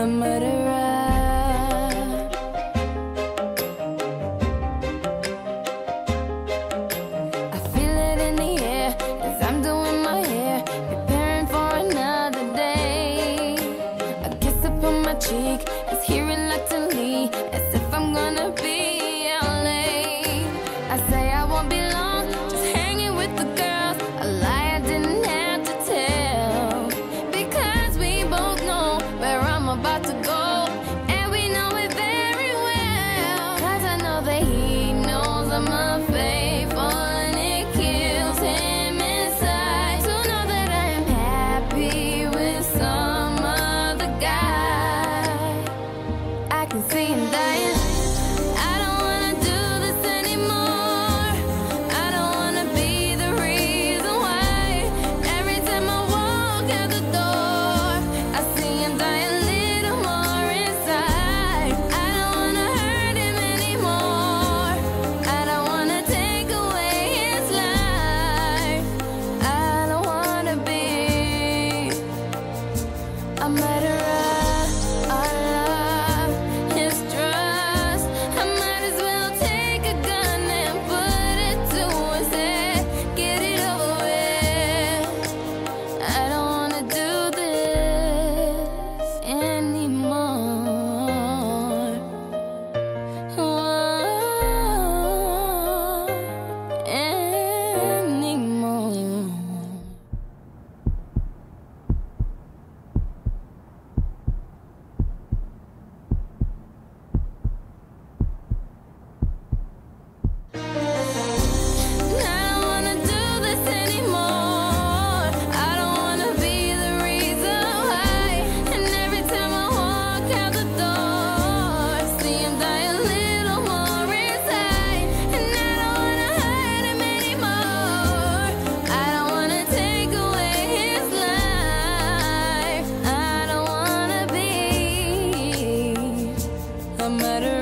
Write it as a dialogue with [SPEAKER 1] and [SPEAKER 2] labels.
[SPEAKER 1] a murderer. And matter